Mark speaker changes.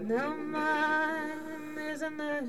Speaker 1: Now mine is another.